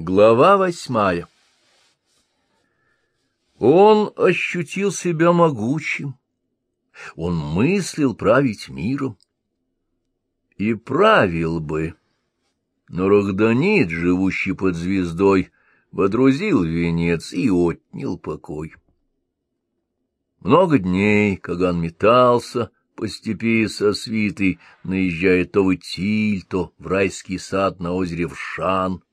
Глава восьмая Он ощутил себя могучим. Он мыслил править миром. И правил бы. Но Рахданит, живущий под звездой, водрузил венец и отнял покой. Много дней Каган метался по степи со свитой, наезжая то в Итиль, то в райский сад на озере Вшан —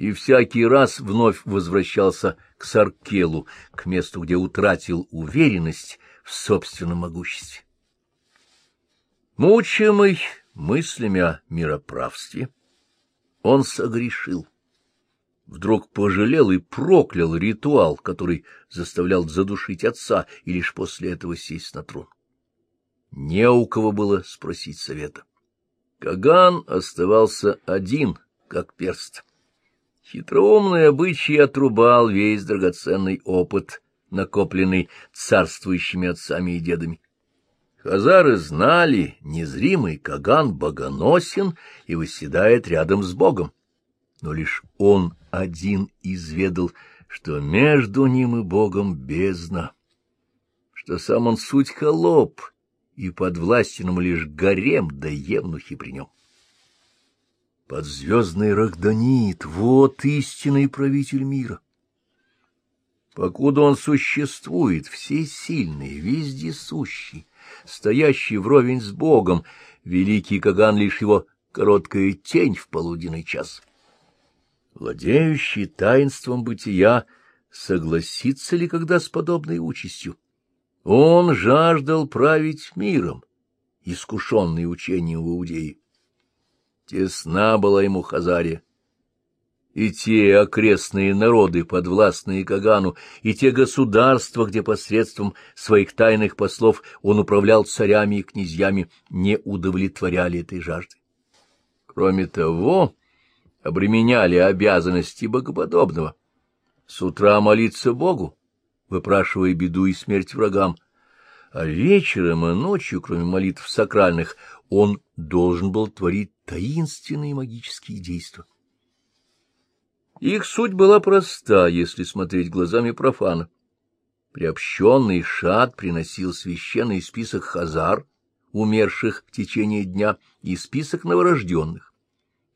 и всякий раз вновь возвращался к Саркелу, к месту, где утратил уверенность в собственном могуществе. Мучимый мыслями о мироправстве, он согрешил. Вдруг пожалел и проклял ритуал, который заставлял задушить отца и лишь после этого сесть на трон. Не у кого было спросить совета. Каган оставался один, как перст. Хитроумный обычай отрубал весь драгоценный опыт, накопленный царствующими отцами и дедами. Хазары знали, незримый Каган богоносен и восседает рядом с Богом. Но лишь он один изведал, что между ним и Богом бездна, что сам он суть холоп, и подвластен ему лишь гарем да евнухи при нем. Подзвездный Рахданит — вот истинный правитель мира. Покуда он существует, всесильный, вездесущий, стоящий вровень с Богом, великий Каган лишь его короткая тень в полуденный час. Владеющий таинством бытия, согласится ли когда с подобной участью? Он жаждал править миром, искушенный учением в Иудее. Тесна была ему Хазария. И те окрестные народы, подвластные Кагану, и те государства, где посредством своих тайных послов он управлял царями и князьями, не удовлетворяли этой жажды. Кроме того, обременяли обязанности богоподобного. С утра молиться Богу, выпрашивая беду и смерть врагам, а вечером и ночью, кроме молитв сакральных, он должен был творить таинственные магические действия. Их суть была проста, если смотреть глазами профана. Приобщенный шат приносил священный список хазар, умерших в течение дня, и список новорожденных.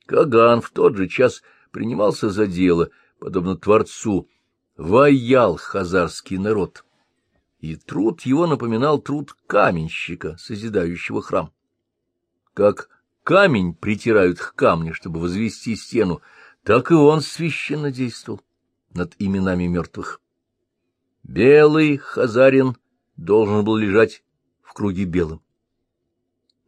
Каган в тот же час принимался за дело, подобно Творцу, воял хазарский народ, и труд его напоминал труд каменщика, созидающего храм. Как камень притирают к камню, чтобы возвести стену, так и он священно действовал над именами мертвых. Белый Хазарин должен был лежать в круге белым.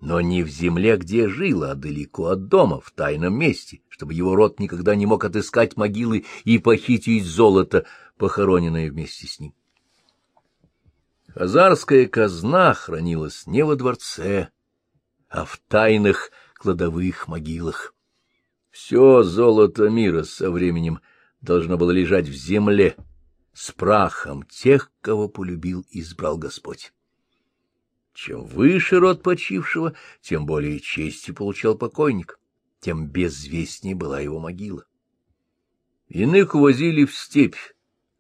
Но не в земле, где жил, а далеко от дома, в тайном месте, чтобы его род никогда не мог отыскать могилы и похитить золото, похороненное вместе с ним. Хазарская казна хранилась не во дворце, а в тайных кладовых могилах. Все золото мира со временем должно было лежать в земле с прахом тех, кого полюбил и избрал Господь. Чем выше род почившего, тем более чести получал покойник, тем безвестнее была его могила. Иных увозили в степь,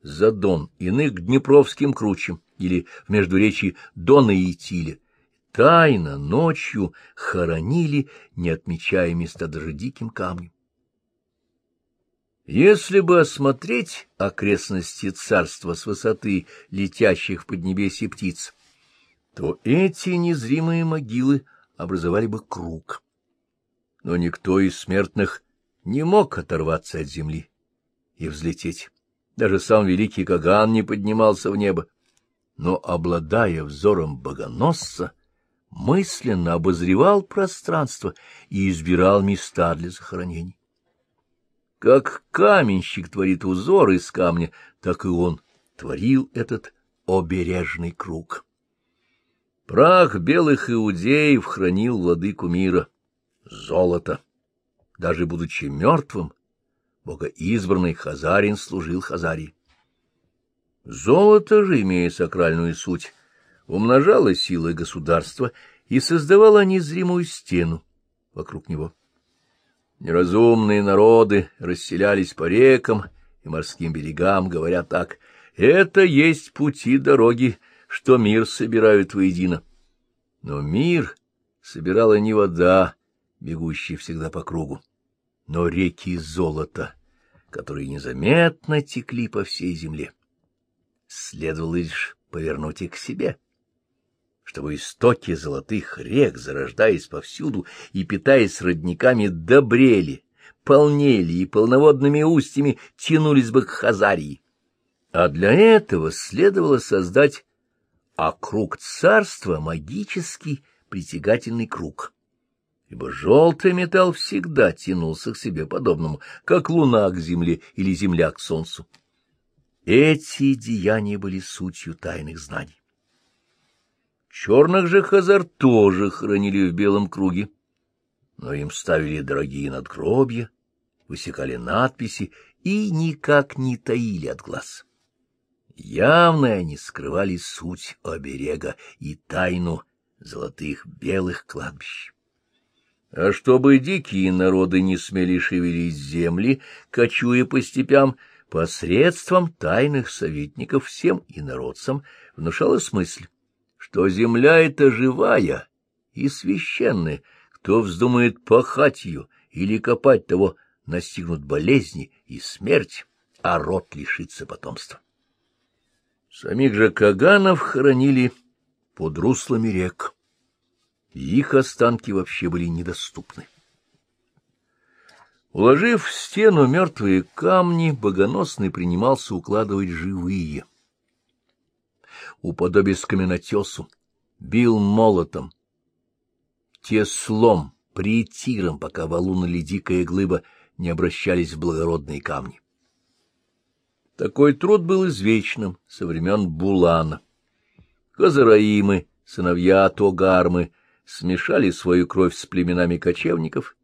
за Дон, иных к Днепровским кручам или в междуречии Дона и Итиля, тайно ночью хоронили, не отмечая места даже диким камнем. Если бы осмотреть окрестности царства с высоты летящих в поднебесье птиц, то эти незримые могилы образовали бы круг. Но никто из смертных не мог оторваться от земли и взлететь. Даже сам великий Каган не поднимался в небо. Но, обладая взором богоносца, мысленно обозревал пространство и избирал места для захоронений. Как каменщик творит узор из камня, так и он творил этот обережный круг. Прах белых иудеев хранил владыку мира — золото. Даже будучи мертвым, богоизбранный Хазарин служил Хазарии. Золото же, имея сакральную суть, умножало силы государства и создавало незримую стену вокруг него. Неразумные народы расселялись по рекам и морским берегам, говоря так, «Это есть пути дороги, что мир собирают воедино». Но мир собирала не вода, бегущая всегда по кругу, но реки золота, которые незаметно текли по всей земле. Следовало лишь повернуть их к себе чтобы истоки золотых рек, зарождаясь повсюду и питаясь родниками, добрели, полнели и полноводными устьями тянулись бы к Хазарии. А для этого следовало создать округ царства магический притягательный круг, ибо желтый металл всегда тянулся к себе подобному, как луна к земле или земля к солнцу. Эти деяния были сутью тайных знаний. Черных же хазар тоже хранили в белом круге, но им ставили дорогие надгробья, высекали надписи и никак не таили от глаз. Явно они скрывали суть оберега и тайну золотых белых кладбищ. А чтобы дикие народы не смели шевелить земли, кочуя по степям, посредством тайных советников всем инородцам внушалась мысль, что земля эта живая и священная, кто вздумает пахать ее или копать того, настигнут болезни и смерть, а род лишится потомства. Самих же Каганов хоронили под руслами рек, и их останки вообще были недоступны. Уложив в стену мертвые камни, богоносный принимался укладывать живые — уподобясь каменотесу, бил молотом, теслом, притиром, пока валун или дикая глыба не обращались в благородные камни. Такой труд был извечным со времен Булана. Казараимы, сыновья Тогармы, смешали свою кровь с племенами кочевников,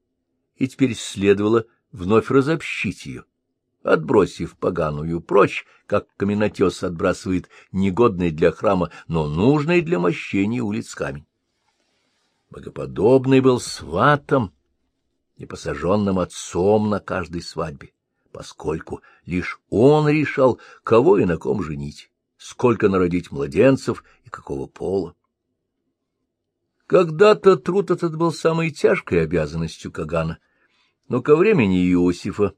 и теперь следовало вновь разобщить ее, отбросив поганую прочь, как каменотес отбрасывает негодный для храма, но нужный для мощения улиц камень. Богоподобный был сватом и посаженным отцом на каждой свадьбе, поскольку лишь он решал, кого и на ком женить, сколько народить младенцев и какого пола. Когда-то труд этот был самой тяжкой обязанностью Кагана, но ко времени Иосифа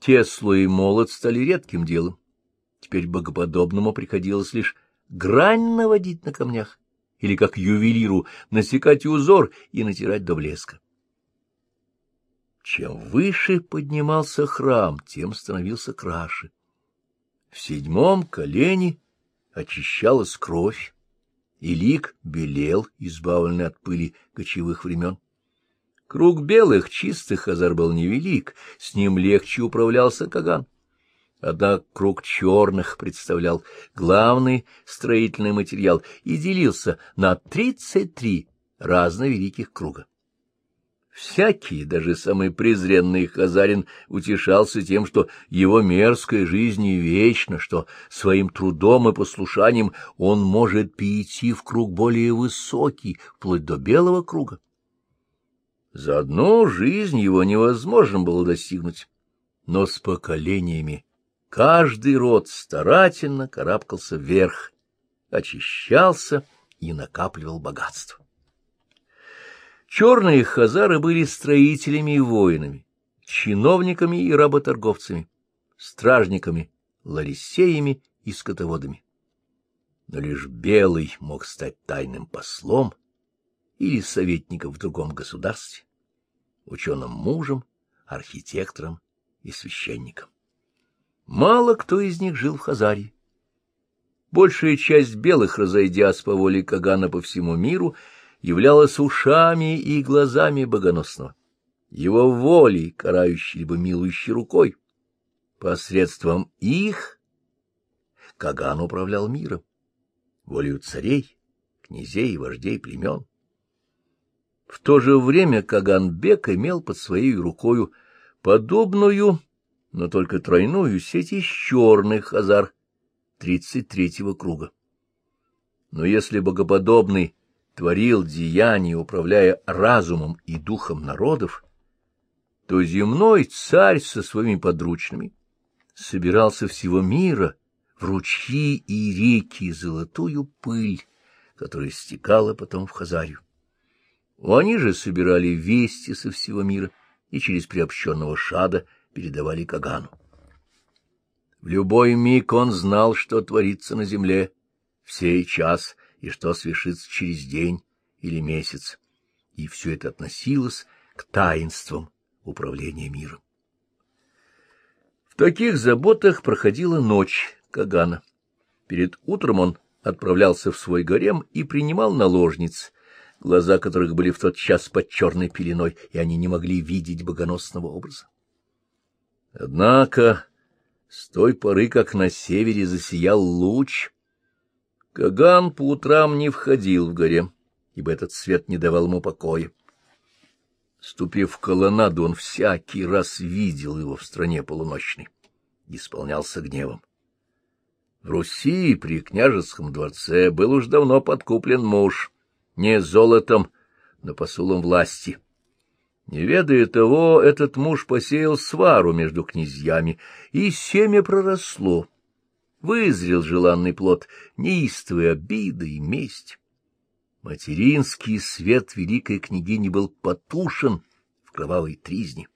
Теслу и молот стали редким делом. Теперь богоподобному приходилось лишь грань наводить на камнях или, как ювелиру, насекать узор и натирать до блеска. Чем выше поднимался храм, тем становился краше. В седьмом колене очищалась кровь, и лик белел, избавленный от пыли кочевых времен. Круг белых, чистых Азар был невелик, с ним легче управлялся Каган. Однако круг черных представлял главный строительный материал и делился на тридцать три разновеликих круга. Всякий, даже самый презренный Хазарин, утешался тем, что его мерзкая жизнь не вечна, что своим трудом и послушанием он может перейти в круг более высокий, вплоть до белого круга. За одну жизнь его невозможно было достигнуть, но с поколениями каждый род старательно карабкался вверх, очищался и накапливал богатство. Черные хазары были строителями и воинами, чиновниками и работорговцами, стражниками, ларисеями и скотоводами. Но лишь белый мог стать тайным послом или советником в другом государстве, ученым мужем, архитектором и священником. Мало кто из них жил в Хазарии. Большая часть белых, разойдясь по воле Кагана по всему миру, являлась ушами и глазами богоносного, его волей, карающей либо милующей рукой. Посредством их Каган управлял миром, волею царей, князей и вождей племен. В то же время Каганбек имел под своей рукою подобную, но только тройную сеть из черных азар тридцать третьего круга. Но если богоподобный творил деяния, управляя разумом и духом народов, то земной царь со своими подручными собирался всего мира в ручьи и реки золотую пыль, которая стекала потом в Хазарию. Они же собирали вести со всего мира и через приобщенного шада передавали Кагану. В любой миг он знал, что творится на земле в сей час и что свершится через день или месяц, и все это относилось к таинствам управления миром. В таких заботах проходила ночь Кагана. Перед утром он отправлялся в свой гарем и принимал наложниц, глаза которых были в тот час под черной пеленой, и они не могли видеть богоносного образа. Однако с той поры, как на севере засиял луч, Каган по утрам не входил в гарем, ибо этот свет не давал ему покоя. Ступив в колоннаду, он всякий раз видел его в стране полуночной, исполнялся гневом. В Руси при княжеском дворце был уж давно подкуплен муж, не золотом, но посулом власти. Не ведая того, этот муж посеял свару между князьями, и семя проросло. Вызрел желанный плод неистовой обиды и месть. Материнский свет великой княгини был потушен в кровавой тризне.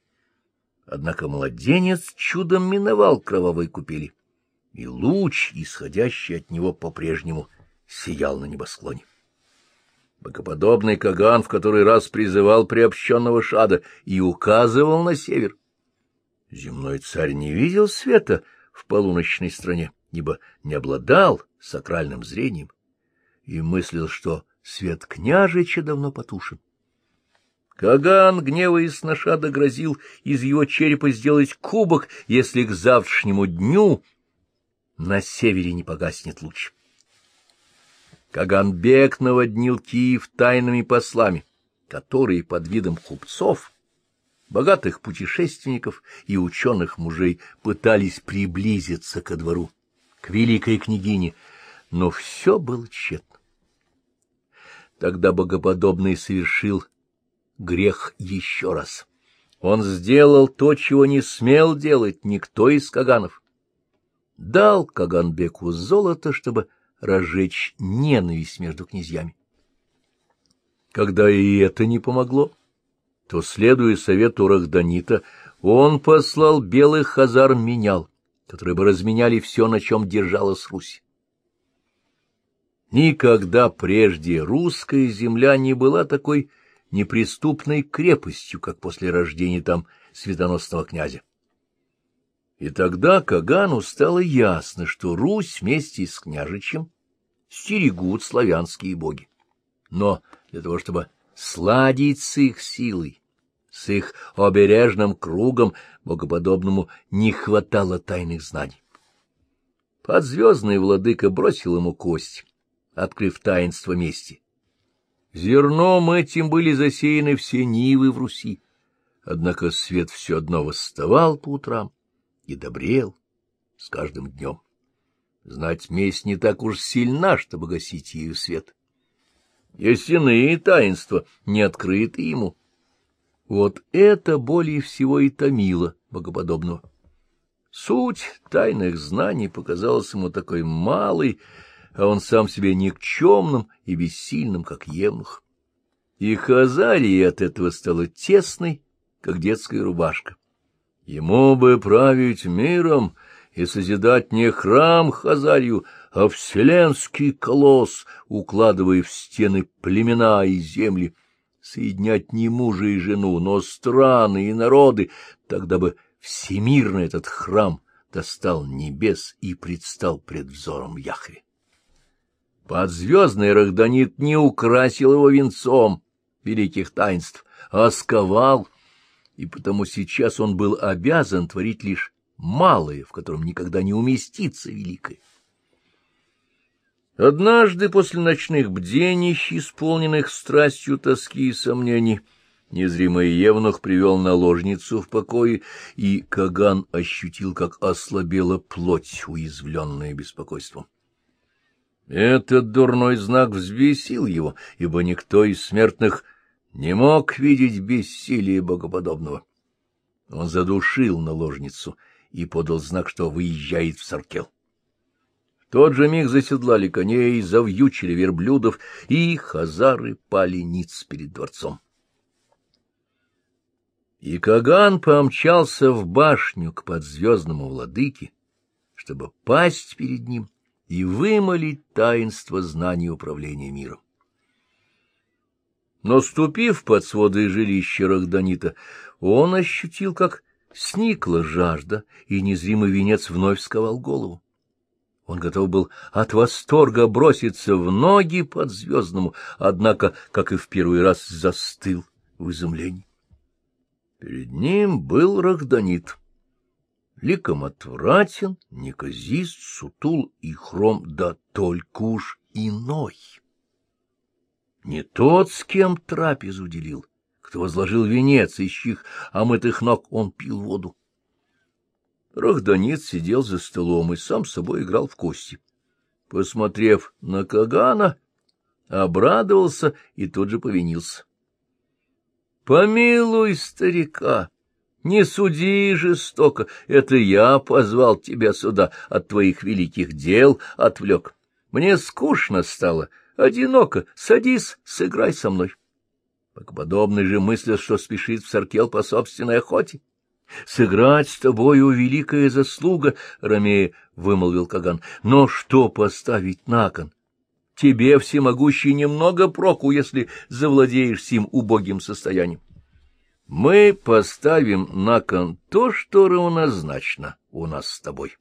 Однако младенец чудом миновал кровавой купели и луч, исходящий от него по-прежнему, сиял на небосклоне. Богоподобный Каган в который раз призывал приобщенного шада и указывал на север. Земной царь не видел света в полуночной стране, ибо не обладал сакральным зрением, и мыслил, что свет княжича давно потушен. Каган, гневаясь на шада, грозил из его черепа сделать кубок, если к завтрашнему дню на севере не погаснет луч. Каганбек наводнил Киев тайными послами, которые под видом купцов, богатых путешественников и ученых мужей пытались приблизиться ко двору, к великой княгине, но все было тщетно. Тогда богоподобный совершил грех еще раз. Он сделал то, чего не смел делать никто из Каганов дал Каганбеку золото, чтобы разжечь ненависть между князьями. Когда и это не помогло, то, следуя совету Рахданита, он послал белых хазар менял, которые бы разменяли все, на чем держалась Русь. Никогда прежде русская земля не была такой неприступной крепостью, как после рождения там светоносного князя. И тогда Кагану стало ясно, что Русь вместе с княжичем стерегут славянские боги. Но для того, чтобы сладить с их силой, с их обережным кругом богоподобному не хватало тайных знаний. Подзвездный владыка бросил ему кость, открыв таинство мести. Зерном этим были засеяны все нивы в Руси, однако свет все одно восставал по утрам, и добрел с каждым днем. Знать месть не так уж сильна, чтобы гасить ею свет. Есть иные таинства, не открыты ему. Вот это более всего и томило богоподобного. Суть тайных знаний показалась ему такой малой, а он сам себе никчемным и бессильным, как евнух. И Хазарии от этого стала тесной, как детская рубашка. Ему бы править миром и созидать не храм Хазарию, а вселенский колосс, укладывая в стены племена и земли, соединять не мужа и жену, но страны и народы, тогда бы всемирно этот храм достал небес и предстал пред взором Яхве. Подзвездный Рахданит не украсил его венцом великих таинств, а сковал и потому сейчас он был обязан творить лишь малое, в котором никогда не уместится великое. Однажды после ночных бдений, исполненных страстью тоски и сомнений, незримый Евнух привел наложницу в покое, и Каган ощутил, как ослабела плоть, уязвленная беспокойством. Этот дурной знак взвесил его, ибо никто из смертных не мог видеть бессилие богоподобного. Он задушил наложницу и подал знак, что выезжает в Саркел. В тот же миг заседлали коней, завьючили верблюдов, и хазары пали ниц перед дворцом. И Каган помчался в башню к подзвездному владыке, чтобы пасть перед ним и вымолить таинство знаний управления миром. Но, ступив под своды жилища Рахданита, он ощутил, как сникла жажда, и незримый венец вновь сковал голову. Он готов был от восторга броситься в ноги под звездному, однако, как и в первый раз, застыл в изумлении. Перед ним был Рахданит. Ликом отвратен, неказист, сутул и хром, да только уж иной. Не тот, с кем трапезу делил, кто возложил венец, из чьих омытых ног он пил воду. Рахданит сидел за столом и сам с собой играл в кости. Посмотрев на Кагана, обрадовался и тут же повинился. Помилуй старика, не суди жестоко, это я позвал тебя сюда, от твоих великих дел отвлек. Мне скучно стало, одиноко, садись, сыграй со мной. Подобный же мысль, что спешит в Саркел по собственной охоте. — Сыграть с тобою великая заслуга, — Ромея вымолвил Каган, — но что поставить на кон? тебе, всемогущий, немного проку, если завладеешь сим убогим состоянием. Мы поставим на кон то, что равнозначно у нас с тобой,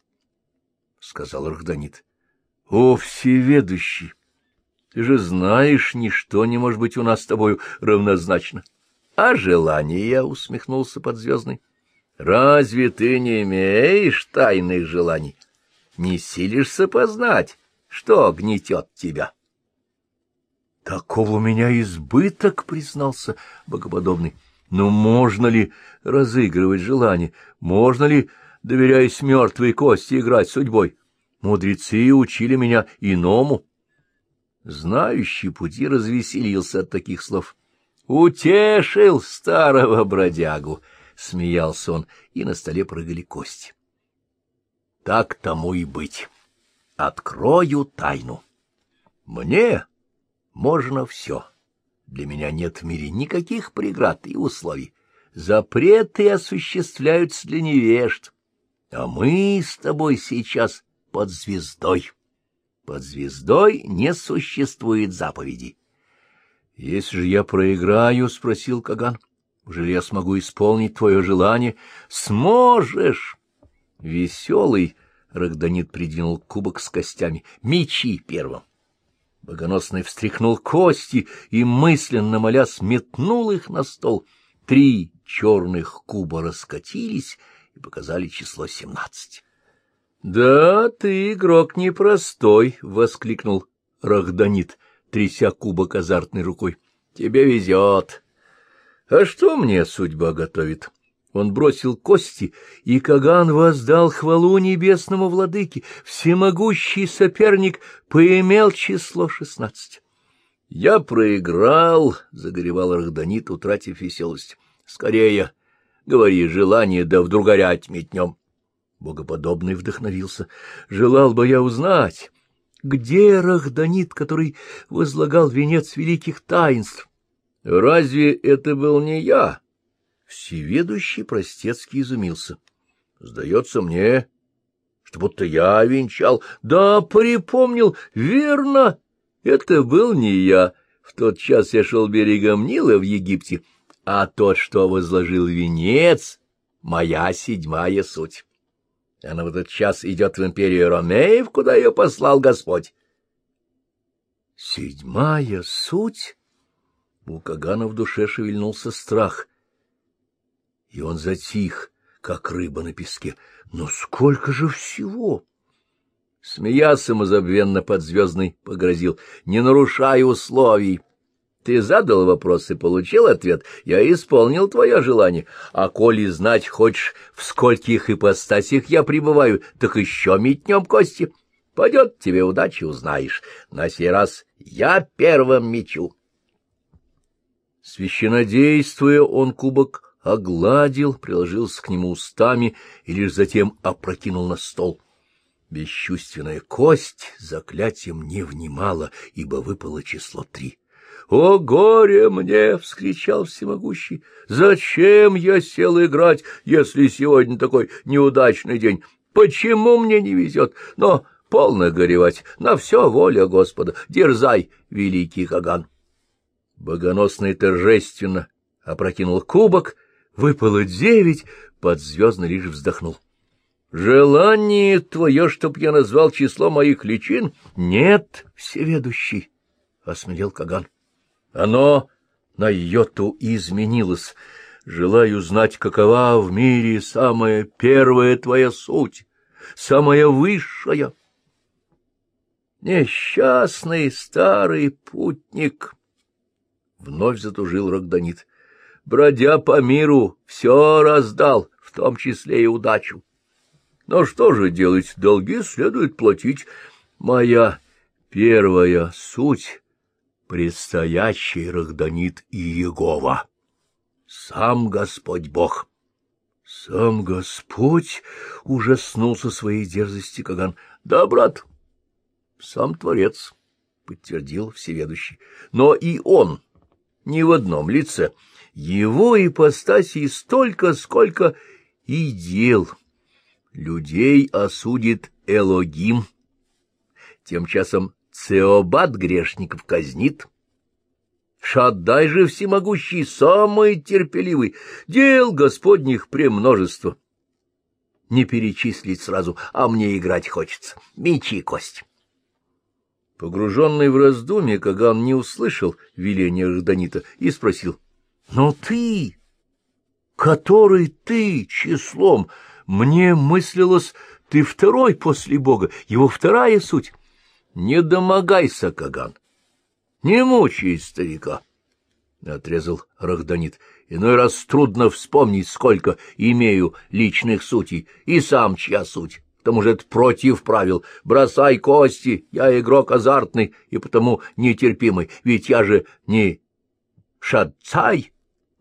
— сказал Рахданит. — О, всеведущий! Ты же знаешь, ничто не может быть у нас с тобою равнозначно. — А желание, — усмехнулся подзвездный, — разве ты не имеешь тайных желаний? Не силишься познать? Что гнетет тебя? — Такого у меня избыток, — признался богоподобный. Но можно ли разыгрывать желание? Можно ли, доверяясь мертвой кости, играть судьбой? Мудрецы учили меня иному. Знающий пути развеселился от таких слов. «Утешил старого бродягу!» — смеялся он, и на столе прыгали кости. «Так тому и быть» открою тайну. Мне можно все. Для меня нет в мире никаких преград и условий. Запреты осуществляются для невежд. А мы с тобой сейчас под звездой. Под звездой не существует заповеди. — Если же я проиграю, — спросил Каган, — уже я смогу исполнить твое желание? — Сможешь! Веселый, Рогданит придвинул кубок с костями. «Мечи первым!» Богоносный встряхнул кости и, мысленно моля, сметнул их на стол. Три черных куба раскатились и показали число семнадцать. — Да, ты игрок непростой, — воскликнул Рахданит, тряся кубок азартной рукой. — Тебе везет. — А что мне судьба готовит? — он бросил кости, и Каган воздал хвалу небесному владыке. Всемогущий соперник поимел число шестнадцать. — Я проиграл, — загоревал Рахданит, утратив веселость. — Скорее, говори желание, да вдруг горять метнем. Богоподобный вдохновился. — Желал бы я узнать, где Рахданит, который возлагал венец великих таинств? — Разве это был не я? — Всеведущий простецкий изумился. — Сдается мне, что будто я венчал. Да, припомнил, верно, это был не я. В тот час я шел берегом Нила в Египте, а тот, что возложил венец, — моя седьмая суть. Она в этот час идет в империю Ромеев, куда ее послал Господь. — Седьмая суть? У Кагана в душе шевельнулся страх — и он затих, как рыба на песке. Но сколько же всего! Смея самозабвенно под звездный погрозил. Не нарушай условий. Ты задал вопрос и получил ответ. Я исполнил твое желание. А коли знать хочешь, в скольких ипостасях я пребываю, так еще метнем кости. Пойдет тебе удачи, узнаешь. На сей раз я первым мечу. Священодействуя, он кубок огладил, приложился к нему устами и лишь затем опрокинул на стол. Бесчувственная кость заклятием не внимала, ибо выпало число три. — О, горе мне! — вскричал всемогущий. — Зачем я сел играть, если сегодня такой неудачный день? Почему мне не везет? Но полно горевать, на все воля Господа. Дерзай, великий Каган! Богоносный торжественно опрокинул кубок, выпало девять, подзвездно лишь вздохнул. — Желание твое, чтоб я назвал число моих личин? — Нет, всеведущий, — осмелел Каган. — Оно на йоту изменилось. Желаю знать, какова в мире самая первая твоя суть, самая высшая. Несчастный старый путник! Вновь затужил Рогданит бродя по миру, все раздал, в том числе и удачу. Но что же делать, долги следует платить. Моя первая суть — предстоящий Рахданит и Егова. Сам Господь Бог. Сам Господь ужаснулся своей дерзости Каган. Да, брат, сам Творец, — подтвердил всеведущий. Но и он не в одном лице — его ипостасей столько, сколько и дел. Людей осудит Элогим, тем часом Цеобат грешников казнит. Шаддай же всемогущий, самый терпеливый, дел господних премножество. Не перечислить сразу, а мне играть хочется. Мечи и кость. Погруженный в раздумье, Каган не услышал веления Жданита и спросил, но ты, который ты числом, мне мыслилось, ты второй после Бога, его вторая суть. Не домогайся, Каган, не мучай старика, — отрезал Рахданит. Иной раз трудно вспомнить, сколько имею личных сутей, и сам чья суть. К тому же это против правил. Бросай кости, я игрок азартный и потому нетерпимый, ведь я же не шадцай.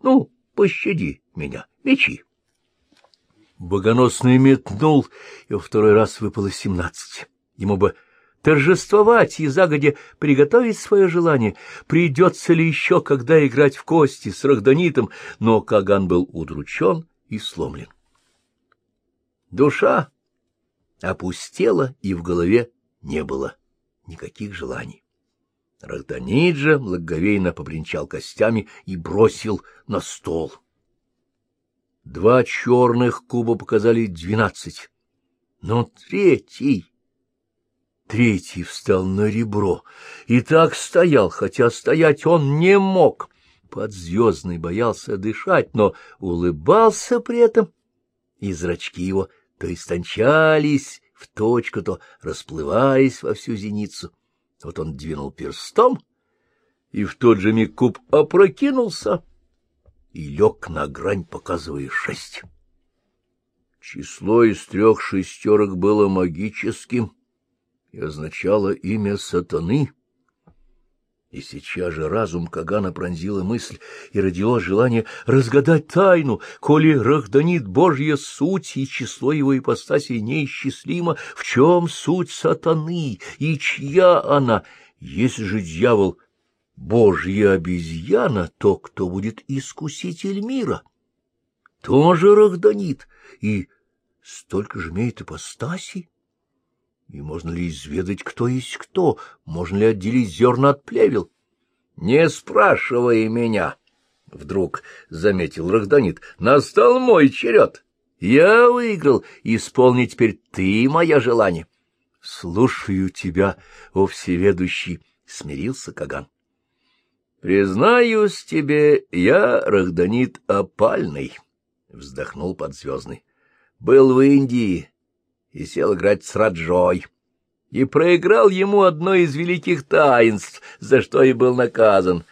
Ну, пощади меня, мечи. Богоносный метнул, и во второй раз выпало семнадцать. Ему бы торжествовать и загодя приготовить свое желание, придется ли еще когда играть в кости с Рахданитом, но Каган был удручен и сломлен. Душа опустела, и в голове не было никаких желаний. Рахданиджа благоговейно побренчал костями и бросил на стол. Два черных куба показали двенадцать, но третий... Третий встал на ребро и так стоял, хотя стоять он не мог. Подзвездный боялся дышать, но улыбался при этом, и зрачки его то истончались в точку, то расплываясь во всю зеницу. Вот он двинул перстом, и в тот же миг куб опрокинулся и лег на грань, показывая шесть. Число из трех шестерок было магическим и означало имя сатаны. И сейчас же разум Кагана пронзила мысль, и родилось желание разгадать тайну, коли рахданит Божья суть, и число его ипостасей неисчислимо, в чем суть сатаны, и чья она? Если же дьявол — Божья обезьяна, то кто будет искуситель мира? Тоже рахданит, и столько же имеет ипостасей. И можно ли изведать, кто есть кто? Можно ли отделить зерна от плевел? — Не спрашивай меня, — вдруг заметил Рахданит. — Настал мой черед. Я выиграл. Исполни теперь ты мое желание. — Слушаю тебя, о всеведущий, — смирился Каган. — Признаюсь тебе, я Рахданит опальный, — вздохнул подзвездный. — Был в Индии и сел играть с Раджой, и проиграл ему одно из великих таинств, за что и был наказан.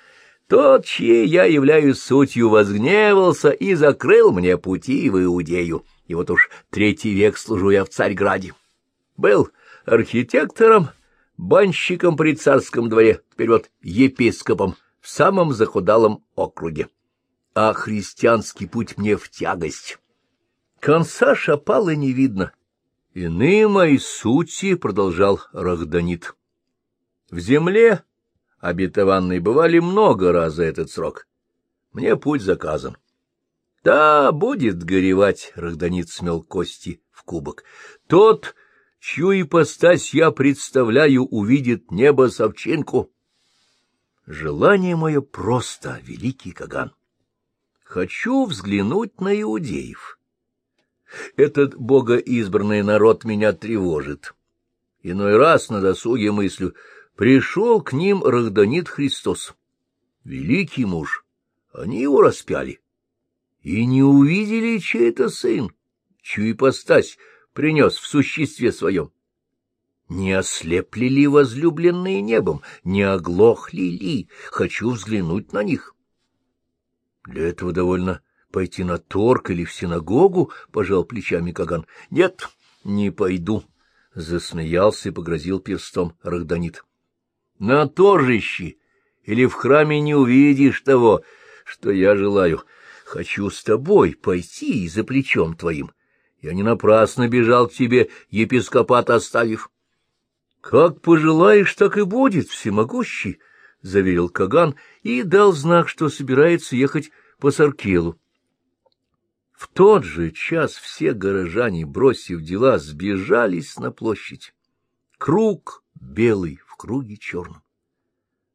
Тот, чьей я являюсь сутью, возгневался и закрыл мне пути в Иудею, и вот уж третий век служу я в Царьграде. Был архитектором, банщиком при царском дворе, теперь вот епископом в самом захудалом округе. а христианский путь мне в тягость. Конца шапала не видно. Иные мои сути, — продолжал Рахданит, — в земле обетованной бывали много раз за этот срок. Мне путь заказан. Да, будет горевать, — Рахданит смел кости в кубок. Тот, чью ипостась я представляю, увидит небо совчинку. Желание мое просто, великий Каган. Хочу взглянуть на иудеев. Этот богоизбранный народ меня тревожит. Иной раз на досуге мыслю, пришел к ним Рахданит Христос. Великий муж, они его распяли. И не увидели, чей это сын, чью ипостась принес в существе своем. Не ослепли ли возлюбленные небом, не оглохли ли? Хочу взглянуть на них. Для этого довольно пойти на торг или в синагогу, — пожал плечами Каган. — Нет, не пойду, — засмеялся и погрозил перстом Рахданит. — На торжище или в храме не увидишь того, что я желаю. Хочу с тобой пойти и за плечом твоим. Я не напрасно бежал к тебе, епископат оставив. — Как пожелаешь, так и будет, всемогущий, — заверил Каган и дал знак, что собирается ехать по Саркелу. В тот же час все горожане, бросив дела, сбежались на площадь. Круг белый в круге черном.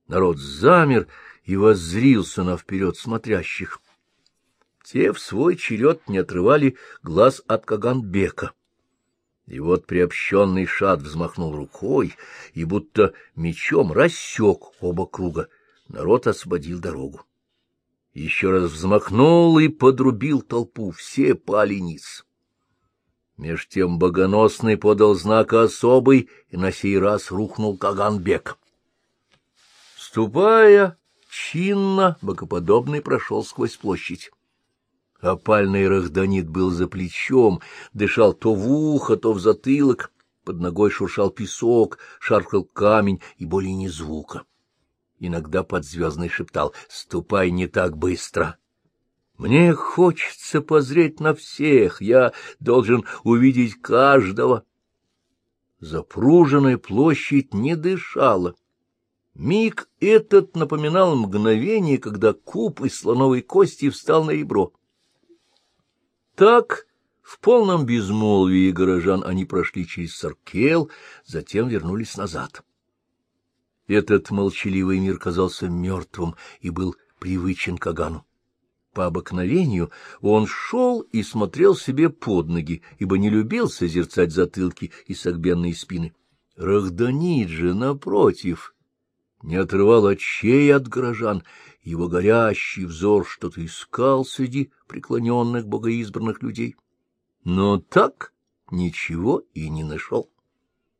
Народ замер и воззрился на вперед смотрящих. Те в свой черед не отрывали глаз от Каганбека. И вот приобщенный шат взмахнул рукой и будто мечом рассек оба круга. Народ освободил дорогу. Еще раз взмахнул и подрубил толпу, все пали низ. Меж тем богоносный подал знак особый, и на сей раз рухнул Каганбек. Ступая чинно, богоподобный прошел сквозь площадь. Опальный рахданит был за плечом, дышал то в ухо, то в затылок, под ногой шуршал песок, шаркал камень, и более ни звука. Иногда подзвездный шептал «Ступай не так быстро». Мне хочется позреть на всех, я должен увидеть каждого. Запруженная площадь не дышала. Миг этот напоминал мгновение, когда куб из слоновой кости встал на ребро. Так, в полном безмолвии горожан они прошли через Саркел, затем вернулись назад. Этот молчаливый мир казался мертвым и был привычен к Агану. По обыкновению он шел и смотрел себе под ноги, ибо не любил созерцать затылки и согбенные спины. Рахданит же, напротив, не отрывал очей от горожан, его горящий взор что-то искал среди преклоненных богоизбранных людей. Но так ничего и не нашел,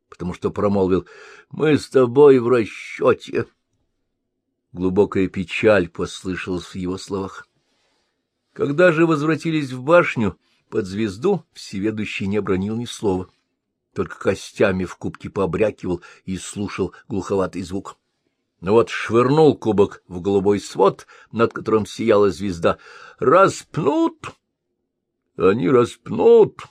потому что промолвил «Мы с тобой в расчете». Глубокая печаль послышалась в его словах. Когда же возвратились в башню под звезду, всеведущий не обронил ни слова, только костями в кубке пообрякивал и слушал глуховатый звук. Но вот швырнул кубок в голубой свод, над которым сияла звезда. «Распнут! Они распнут!»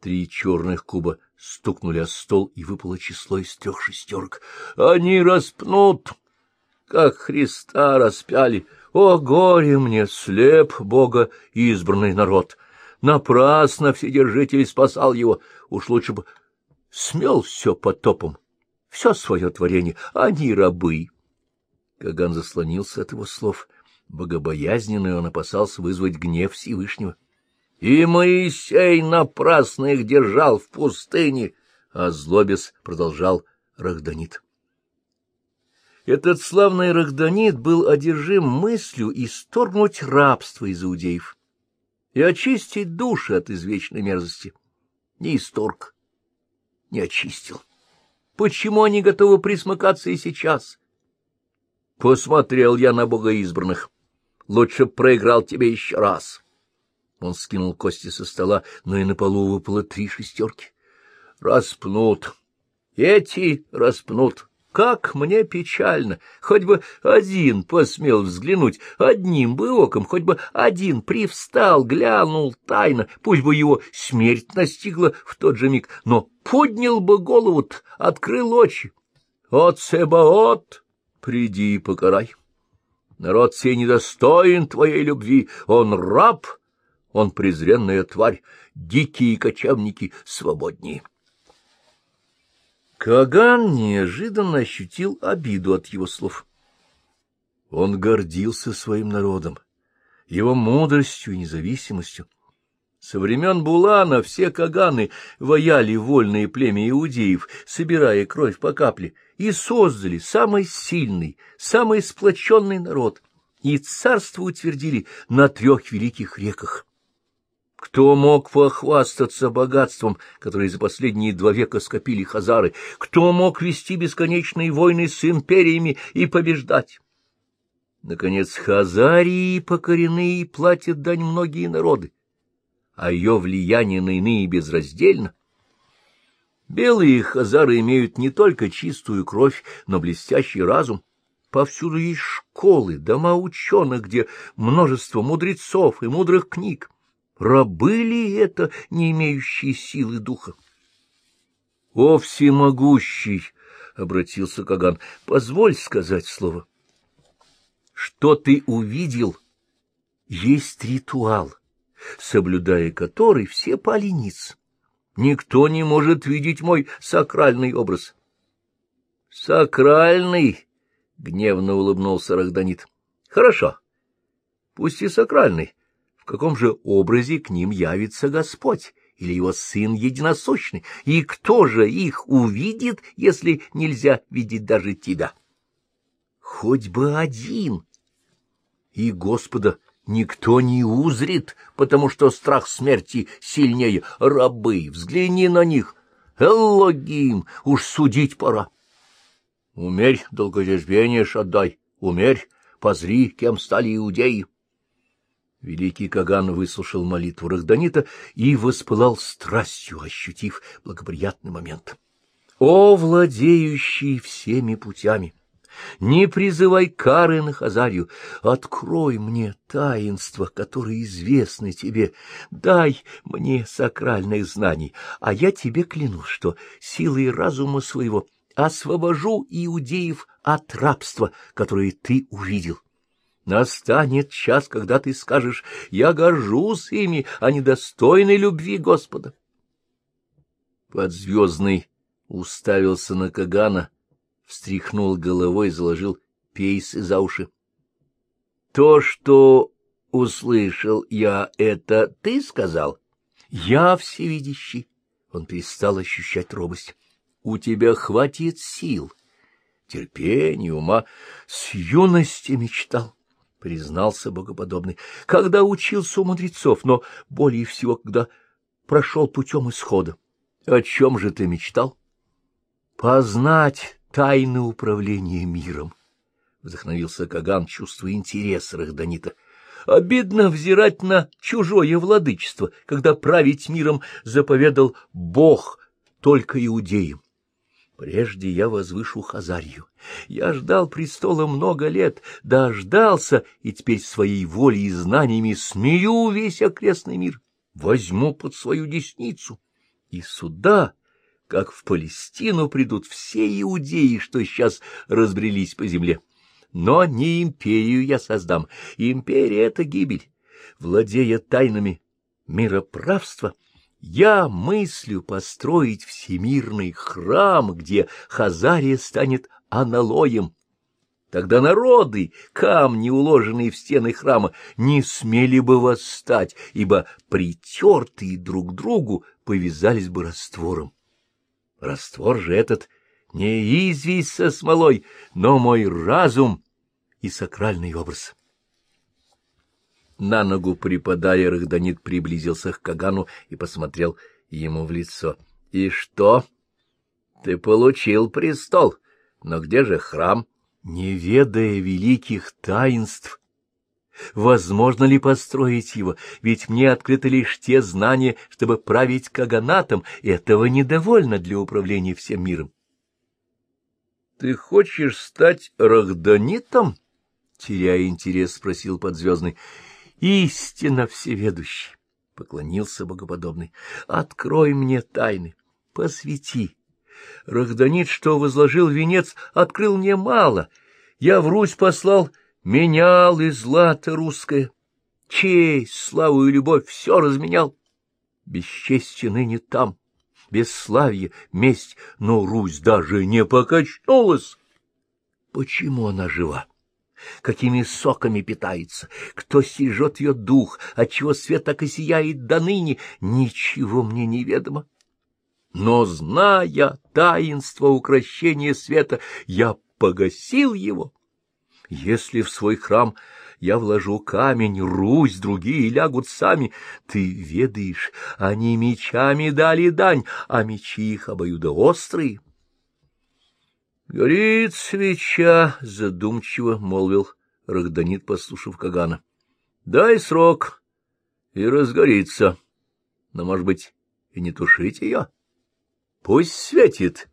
Три черных куба стукнули о стол, и выпало число из трех шестерок. «Они распнут! Как Христа распяли! О, горе мне, слеп Бога избранный народ! Напрасно Вседержитель спасал его, уж лучше бы смел все потопом!» все свое творение, они рабы. Каган заслонился от его слов. Богобоязненный он опасался вызвать гнев Всевышнего. И Моисей напрасно их держал в пустыне, а злобес продолжал Рахданит. Этот славный Рахданит был одержим мыслью исторгнуть рабство из иудеев и очистить души от извечной мерзости. Не исторг, не очистил. Почему они готовы присмыкаться и сейчас? Посмотрел я на бога избранных. Лучше проиграл тебе еще раз. Он скинул кости со стола, но и на полу выпало три шестерки. Распнут. Эти распнут. как мне печально! Хоть бы один посмел взглянуть, одним бы оком, хоть бы один привстал, глянул тайно, пусть бы его смерть настигла в тот же миг, но поднял бы голову открыл очи. От Себаот, приди и покарай. Народ сей недостоин твоей любви, он раб, он презренная тварь, дикие кочевники свободнее. Каган неожиданно ощутил обиду от его слов. Он гордился своим народом, его мудростью и независимостью. Со времен Булана все каганы вояли вольные племя иудеев, собирая кровь по капле, и создали самый сильный, самый сплоченный народ, и царство утвердили на трех великих реках. Кто мог похвастаться богатством, которое за последние два века скопили хазары? Кто мог вести бесконечные войны с империями и побеждать? Наконец, хазарии покорены и платят дань многие народы, а ее влияние на иные безраздельно. Белые хазары имеют не только чистую кровь, но блестящий разум. Повсюду есть школы, дома ученых, где множество мудрецов и мудрых книг. Рабы это, не имеющие силы духа? — О, всемогущий! — обратился Каган. — Позволь сказать слово. — Что ты увидел? Есть ритуал, соблюдая который все пали Никто не может видеть мой сакральный образ. — Сакральный? — гневно улыбнулся Рахданит. — Хорошо. Пусть и сакральный каком же образе к ним явится Господь или его Сын Единосущный, и кто же их увидит, если нельзя видеть даже тебя? Хоть бы один. И Господа никто не узрит, потому что страх смерти сильнее. Рабы, взгляни на них. Эллогим, уж судить пора. Умерь долготерпение, Шаддай, умерь, позри, кем стали иудеи. Великий Каган выслушал молитву Рахданита и воспылал страстью, ощутив благоприятный момент. «О, владеющий всеми путями! Не призывай кары на Хазарию, открой мне таинства, которые известны тебе, дай мне сакральных знаний, а я тебе клянусь, что силой разума своего освобожу иудеев от рабства, которое ты увидел». Настанет час, когда ты скажешь, я горжусь ими, а недостойны любви Господа. Подзвездный уставился на Кагана, встряхнул головой, заложил пейсы за уши. — То, что услышал я, это ты сказал? — Я всевидящий. Он перестал ощущать робость. — У тебя хватит сил, терпения, ума. С юности мечтал. — признался богоподобный, — когда учился у мудрецов, но более всего, когда прошел путем исхода. О чем же ты мечтал? — Познать тайны управления миром, — вдохновился Каган, чувствуя интерес Рахданита. Обидно взирать на чужое владычество, когда править миром заповедал Бог только иудеям. Прежде я возвышу Хазарию. Я ждал престола много лет, дождался, и теперь своей волей и знаниями смею весь окрестный мир. Возьму под свою десницу. И сюда, как в Палестину, придут все иудеи, что сейчас разбрелись по земле. Но не империю я создам. Империя — это гибель. Владея тайнами мироправства — я мыслю построить всемирный храм, где Хазария станет аналоем. Тогда народы, камни, уложенные в стены храма, не смели бы восстать, ибо притертые друг другу повязались бы раствором. Раствор же этот не известь со смолой, но мой разум и сакральный образ. На ногу припадая, Рахданит приблизился к Кагану и посмотрел ему в лицо. — И что? Ты получил престол, но где же храм? Не ведая великих таинств, Возможно ли построить его? Ведь мне открыты лишь те знания, чтобы править каганатом. Этого недовольно для управления всем миром. Ты хочешь стать рахданитом? Теряя интерес, спросил подзвездный. Истинно всеведущий, поклонился богоподобный. Открой мне тайны, посвяти. Рахданит, что возложил венец, открыл мне мало. Я в Русь послал менял и злато русское. Честь, славу и любовь все разменял. Бесчестье ныне там, бесславие, месть, но Русь даже не покачнулась. Почему она жива? Какими соками питается? Кто сижет ее дух? Отчего свет так и сияет до ныне? Ничего мне не ведомо. Но, зная таинство укращения света, я погасил его. Если в свой храм я вложу камень, Русь, другие лягут сами. Ты ведаешь, они мечами дали дань, а мечи их обоюдоострые. — Горит свеча, — задумчиво молвил Рахданит, послушав Кагана. — Дай срок, и разгорится. Но, может быть, и не тушить ее? Пусть светит.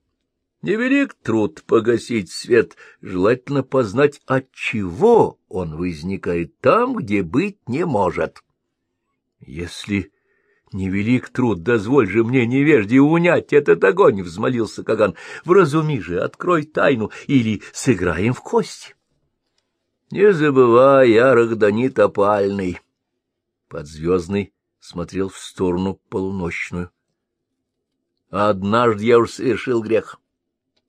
Невелик труд погасить свет, желательно познать, от чего он возникает там, где быть не может. Если невелик труд, дозволь же мне, невежде, унять этот огонь, — взмолился Каган. Вразуми же, открой тайну, или сыграем в кости. Не забывай, я Рахданит опальный. Подзвездный смотрел в сторону полуночную. Однажды я уж совершил грех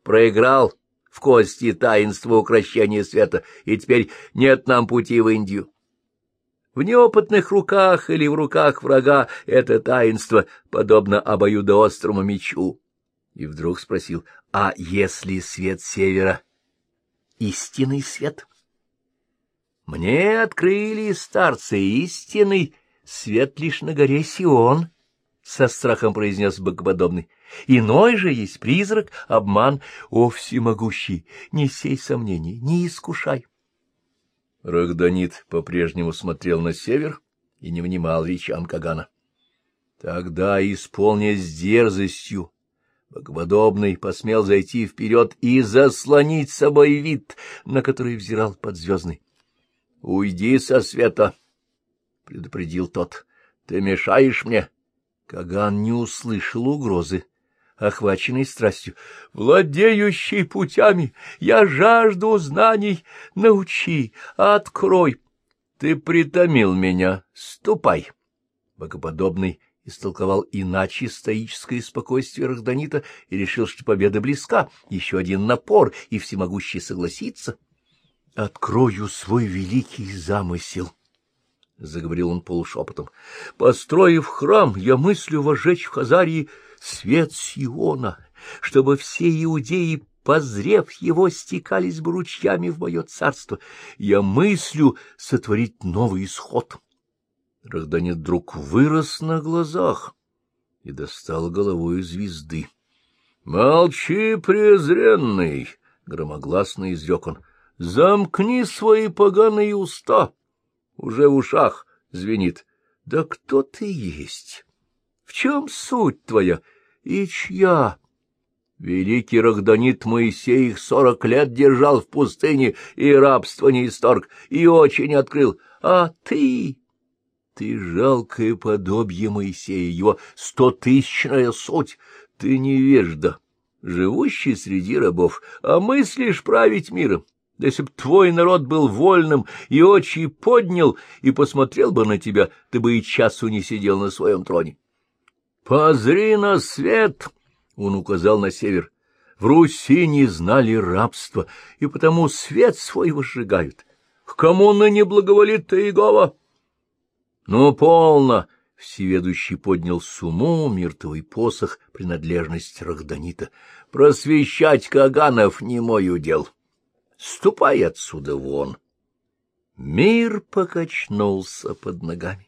проиграл в кости таинство укращения света, и теперь нет нам пути в Индию. В неопытных руках или в руках врага это таинство подобно обоюдоострому мечу. И вдруг спросил, а если свет севера — истинный свет? Мне открыли старцы истинный свет лишь на горе Сион, — со страхом произнес богоподобный. Иной же есть призрак, обман. О, всемогущий, не сей сомнений, не искушай. Рахданит по-прежнему смотрел на север и не внимал речам Кагана. Тогда, исполнясь дерзостью, Богоподобный посмел зайти вперед и заслонить собой вид, на который взирал подзвездный. — Уйди со света, — предупредил тот. — Ты мешаешь мне. Каган не услышал угрозы охваченный страстью. «Владеющий путями, я жажду знаний, научи, открой!» «Ты притомил меня, ступай!» Богоподобный истолковал иначе стоическое спокойствие Рахданита и решил, что победа близка, еще один напор, и всемогущий согласится. «Открою свой великий замысел!» — заговорил он полушепотом. — Построив храм, я мыслю возжечь в Хазарии свет Сиона, чтобы все иудеи, позрев его, стекались бы ручьями в мое царство. Я мыслю сотворить новый исход. Рахданит вдруг вырос на глазах и достал головой звезды. — Молчи, презренный! — громогласно изрек он. — Замкни свои поганые уста! Уже в ушах звенит. — Да кто ты есть? Чем суть твоя? — и чья? Великий Рахданит Моисей их сорок лет держал в пустыне и рабство не исторг, и очень открыл. А ты... Ты жалкое подобие Моисея, его стотысячная суть. Ты невежда, живущий среди рабов, а мыслишь править миром. Да если б твой народ был вольным и очи поднял и посмотрел бы на тебя, ты бы и часу не сидел на своем троне. «Позри на свет!» — он указал на север. «В Руси не знали рабства, и потому свет свой возжигают. К кому ныне благоволит Таигова?» «Ну, полно!» — всеведущий поднял суму, миртовый посох, принадлежность Рахданита. «Просвещать Каганов не мой удел. Ступай отсюда вон!» Мир покачнулся под ногами.